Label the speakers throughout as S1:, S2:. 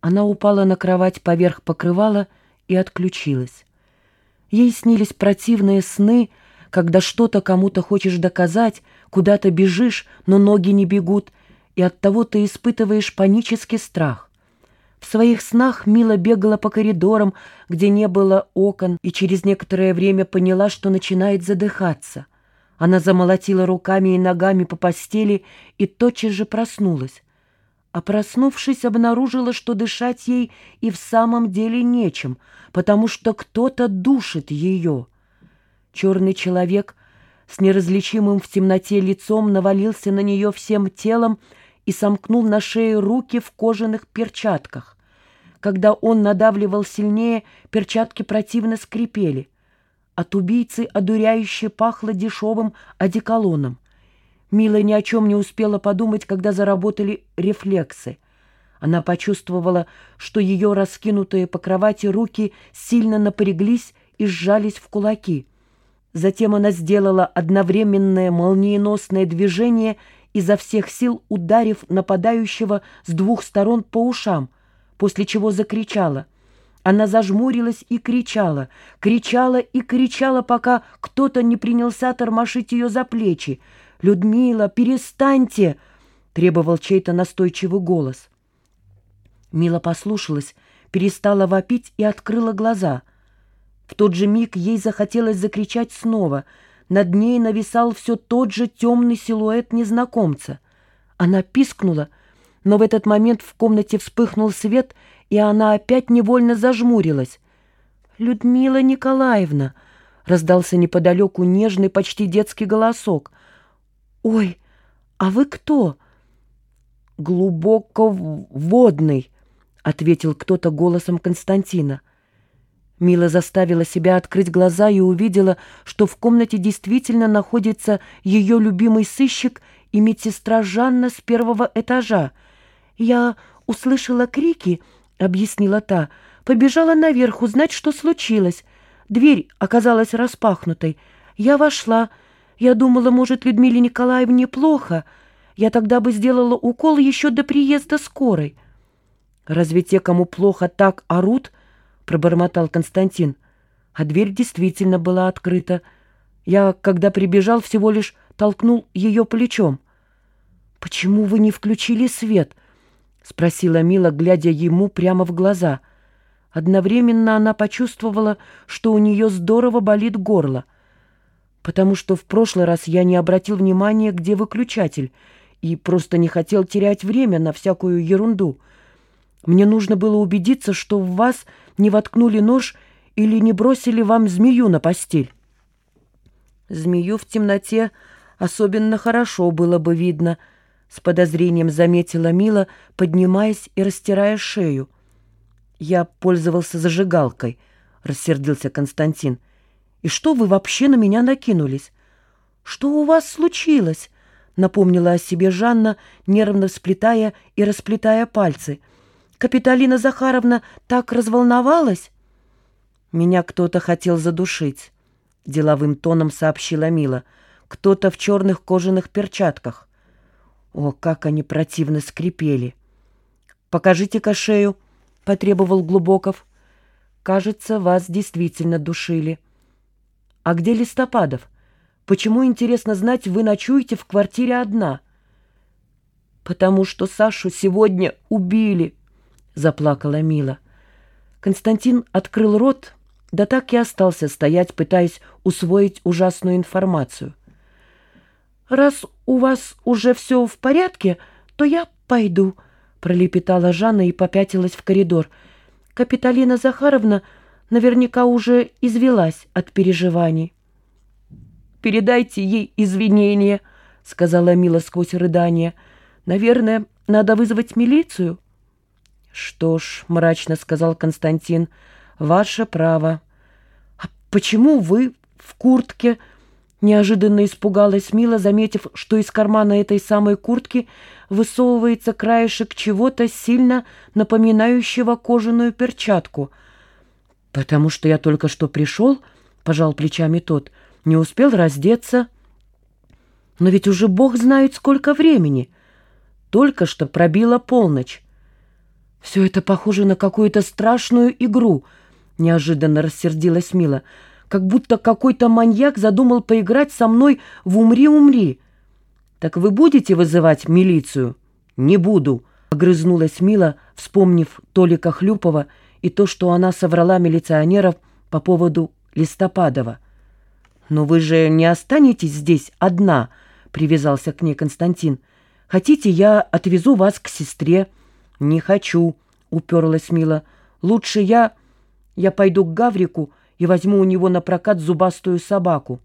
S1: Она упала на кровать поверх покрывала и отключилась. Ей снились противные сны, когда что-то кому-то хочешь доказать, куда-то бежишь, но ноги не бегут, и оттого ты испытываешь панический страх. В своих снах Мила бегала по коридорам, где не было окон, и через некоторое время поняла, что начинает задыхаться. Она замолотила руками и ногами по постели и тотчас же проснулась а проснувшись, обнаружила, что дышать ей и в самом деле нечем, потому что кто-то душит ее. Черный человек с неразличимым в темноте лицом навалился на нее всем телом и сомкнул на шее руки в кожаных перчатках. Когда он надавливал сильнее, перчатки противно скрипели. От убийцы одуряюще пахло дешевым одеколоном. Мила ни о чем не успела подумать, когда заработали рефлексы. Она почувствовала, что ее раскинутые по кровати руки сильно напряглись и сжались в кулаки. Затем она сделала одновременное молниеносное движение, изо всех сил ударив нападающего с двух сторон по ушам, после чего закричала. Она зажмурилась и кричала, кричала и кричала, пока кто-то не принялся тормошить ее за плечи, «Людмила, перестаньте!» — требовал чей-то настойчивый голос. Мила послушалась, перестала вопить и открыла глаза. В тот же миг ей захотелось закричать снова. Над ней нависал все тот же темный силуэт незнакомца. Она пискнула, но в этот момент в комнате вспыхнул свет, и она опять невольно зажмурилась. «Людмила Николаевна!» — раздался неподалеку нежный, почти детский голосок — «Ой, а вы кто?» «Глубоководный», — ответил кто-то голосом Константина. Мила заставила себя открыть глаза и увидела, что в комнате действительно находится ее любимый сыщик и медсестра Жанна с первого этажа. «Я услышала крики», — объяснила та, — «побежала наверх узнать, что случилось. Дверь оказалась распахнутой. Я вошла, — я думала, может, Людмиле Николаевне плохо. Я тогда бы сделала укол еще до приезда скорой. Разве те, кому плохо, так орут? Пробормотал Константин. А дверь действительно была открыта. Я, когда прибежал, всего лишь толкнул ее плечом. «Почему вы не включили свет?» — спросила Мила, глядя ему прямо в глаза. Одновременно она почувствовала, что у нее здорово болит горло — потому что в прошлый раз я не обратил внимания, где выключатель, и просто не хотел терять время на всякую ерунду. Мне нужно было убедиться, что в вас не воткнули нож или не бросили вам змею на постель. Змею в темноте особенно хорошо было бы видно, с подозрением заметила Мила, поднимаясь и растирая шею. Я пользовался зажигалкой, рассердился Константин. И что вы вообще на меня накинулись? Что у вас случилось? Напомнила о себе Жанна, нервно сплетая и расплетая пальцы. Капиталина Захаровна так разволновалась? Меня кто-то хотел задушить, деловым тоном сообщила Мила. Кто-то в черных кожаных перчатках. О, как они противно скрипели! «Покажите-ка шею», — потребовал Глубоков. «Кажется, вас действительно душили». «А где Листопадов? Почему, интересно знать, вы ночуете в квартире одна?» «Потому что Сашу сегодня убили», — заплакала Мила. Константин открыл рот, да так и остался стоять, пытаясь усвоить ужасную информацию. «Раз у вас уже все в порядке, то я пойду», — пролепетала Жанна и попятилась в коридор. «Капиталина Захаровна наверняка уже извелась от переживаний. «Передайте ей извинения», — сказала Мила сквозь рыдание. «Наверное, надо вызвать милицию». «Что ж», — мрачно сказал Константин, — «ваше право». «А почему вы в куртке?» Неожиданно испугалась Мила, заметив, что из кармана этой самой куртки высовывается краешек чего-то сильно напоминающего кожаную перчатку — «Потому что я только что пришел», — пожал плечами тот, — «не успел раздеться». «Но ведь уже бог знает, сколько времени. Только что пробила полночь». «Все это похоже на какую-то страшную игру», — неожиданно рассердилась Мила. «Как будто какой-то маньяк задумал поиграть со мной в «Умри-умри». «Так вы будете вызывать милицию?» «Не буду», — огрызнулась Мила, вспомнив Толика Хлюпова и то, что она соврала милиционеров по поводу Листопадова. «Но вы же не останетесь здесь одна», — привязался к ней Константин. «Хотите, я отвезу вас к сестре?» «Не хочу», — уперлась Мила. «Лучше я... я пойду к Гаврику и возьму у него на прокат зубастую собаку».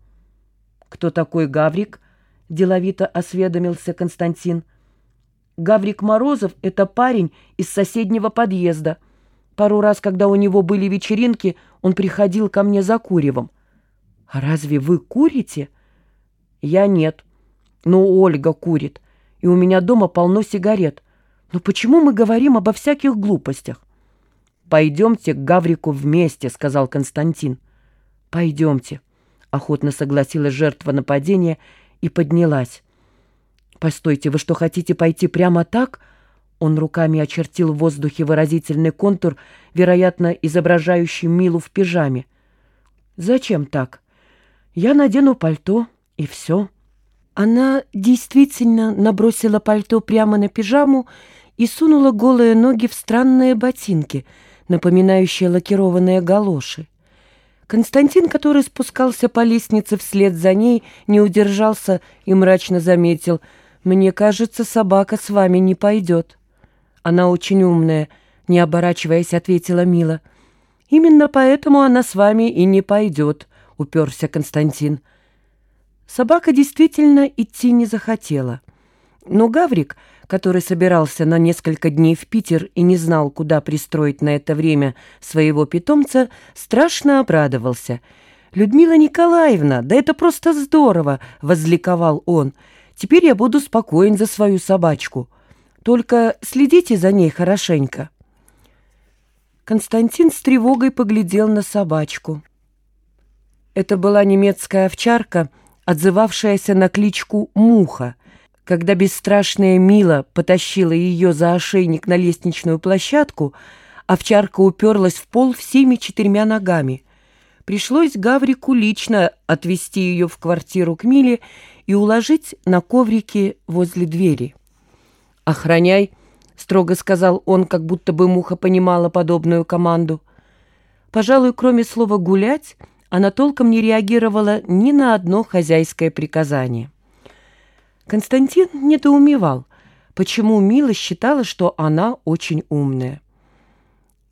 S1: «Кто такой Гаврик?» — деловито осведомился Константин. «Гаврик Морозов — это парень из соседнего подъезда. Пару раз, когда у него были вечеринки, он приходил ко мне за куревом». «А разве вы курите?» «Я нет. Но Ольга курит, и у меня дома полно сигарет. Но почему мы говорим обо всяких глупостях? «Пойдемте к Гаврику вместе», — сказал Константин. «Пойдемте», — охотно согласилась жертва нападения и поднялась. «Постойте, вы что, хотите пойти прямо так?» Он руками очертил в воздухе выразительный контур, вероятно, изображающий Милу в пижаме. «Зачем так? Я надену пальто, и все». Она действительно набросила пальто прямо на пижаму и сунула голые ноги в странные ботинки, напоминающие лакированные галоши. Константин, который спускался по лестнице вслед за ней, не удержался и мрачно заметил, «Мне кажется, собака с вами не пойдет». «Она очень умная», — не оборачиваясь, ответила Мила. «Именно поэтому она с вами и не пойдет», — уперся Константин. Собака действительно идти не захотела. Но Гаврик который собирался на несколько дней в Питер и не знал, куда пристроить на это время своего питомца, страшно обрадовался. «Людмила Николаевна, да это просто здорово!» — возликовал он. «Теперь я буду спокоен за свою собачку. Только следите за ней хорошенько». Константин с тревогой поглядел на собачку. Это была немецкая овчарка, отзывавшаяся на кличку «Муха», когда бесстрашная Мила потащила ее за ошейник на лестничную площадку, овчарка уперлась в пол всеми четырьмя ногами. Пришлось Гаврику лично отвезти ее в квартиру к Миле и уложить на коврике возле двери. «Охраняй», — строго сказал он, как будто бы муха понимала подобную команду. Пожалуй, кроме слова «гулять», она толком не реагировала ни на одно хозяйское приказание. Константин недоумевал, почему Мила считала, что она очень умная.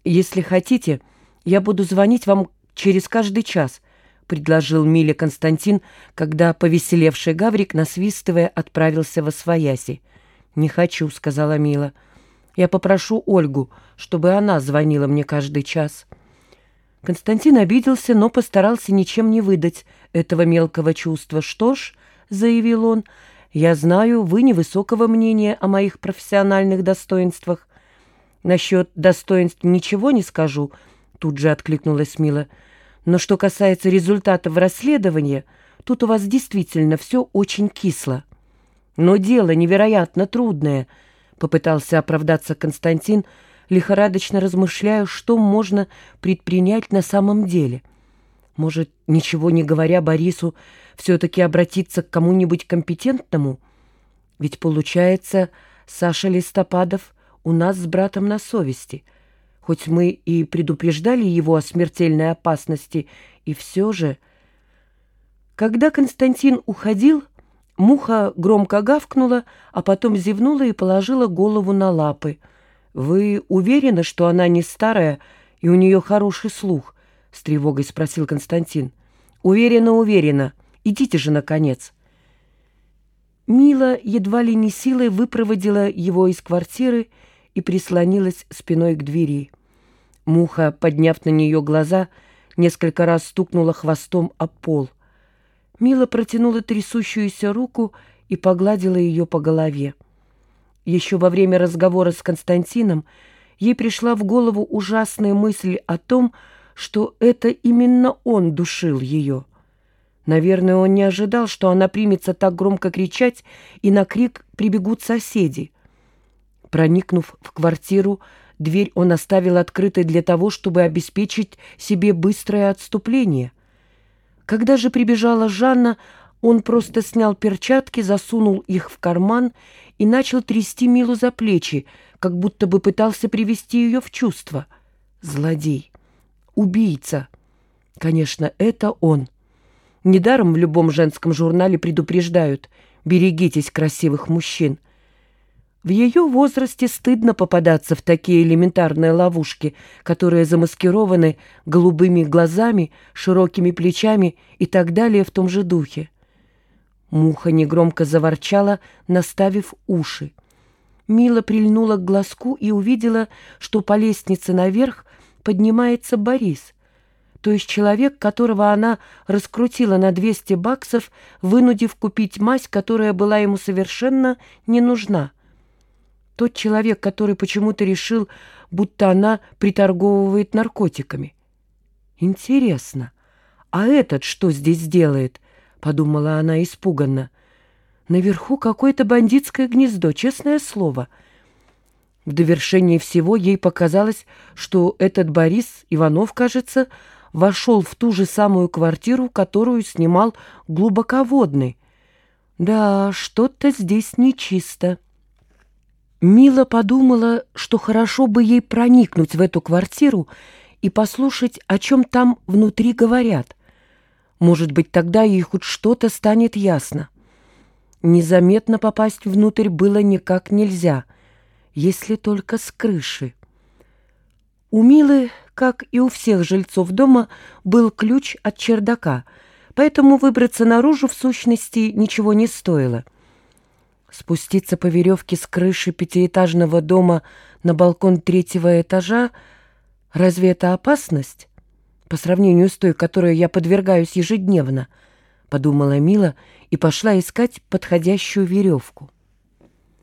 S1: «Если хотите, я буду звонить вам через каждый час», — предложил Миле Константин, когда повеселевший Гаврик, насвистывая, отправился во свояси. «Не хочу», — сказала Мила. «Я попрошу Ольгу, чтобы она звонила мне каждый час». Константин обиделся, но постарался ничем не выдать этого мелкого чувства. «Что ж», — заявил он, — я знаю, вы невысокого мнения о моих профессиональных достоинствах. Насчет достоинств ничего не скажу, тут же откликнулась Мила. Но что касается результатов расследования, тут у вас действительно все очень кисло. Но дело невероятно трудное, попытался оправдаться Константин, лихорадочно размышляя, что можно предпринять на самом деле. Может, ничего не говоря Борису, все-таки обратиться к кому-нибудь компетентному? Ведь, получается, Саша Листопадов у нас с братом на совести. Хоть мы и предупреждали его о смертельной опасности, и все же... Когда Константин уходил, муха громко гавкнула, а потом зевнула и положила голову на лапы. «Вы уверены, что она не старая и у нее хороший слух?» — с тревогой спросил Константин. «Уверена, уверена. Идите же, наконец!» Мила едва ли не силой выпроводила его из квартиры и прислонилась спиной к двери. Муха, подняв на нее глаза, несколько раз стукнула хвостом о пол. Мила протянула трясущуюся руку и погладила ее по голове. Еще во время разговора с Константином ей пришла в голову ужасная мысль о том, что это именно он душил ее. Наверное, он не ожидал, что она примется так громко кричать, и на крик прибегут соседи. Проникнув в квартиру, Дверь он оставил открытой для того, чтобы обеспечить себе быстрое отступление. Когда же прибежала Жанна, он просто снял перчатки, засунул их в карман и начал трясти Милу за плечи, как будто бы пытался привести ее в чувство. Злодей. Убийца. Конечно, это он. Недаром в любом женском журнале предупреждают «берегитесь красивых мужчин». В ее возрасте стыдно попадаться в такие элементарные ловушки, которые замаскированы голубыми глазами, широкими плечами и так далее в том же духе. Муха негромко заворчала, наставив уши. Мила прильнула к глазку и увидела, что по лестнице наверх поднимается Борис, то есть человек, которого она раскрутила на 200 баксов, вынудив купить мазь, которая была ему совершенно не нужна. Тот человек, который почему-то решил, будто она приторговывает наркотиками. Интересно, а этот что здесь делает? Подумала она испуганно. Наверху какое-то бандитское гнездо, честное слово. В довершении всего ей показалось, что этот Борис Иванов, кажется, вошел в ту же самую квартиру, которую снимал глубоководный. Да, что-то здесь нечисто. Мила подумала, что хорошо бы ей проникнуть в эту квартиру и послушать, о чем там внутри говорят. Может быть, тогда ей хоть что-то станет ясно. Незаметно попасть внутрь было никак нельзя, если только с крыши. У Милы, как и у всех жильцов дома, был ключ от чердака, поэтому выбраться наружу в сущности ничего не стоило. Спуститься по веревке с крыши пятиэтажного дома на балкон третьего этажа — разве это опасность? По сравнению с той, которой я подвергаюсь ежедневно — подумала Мила и пошла искать подходящую веревку.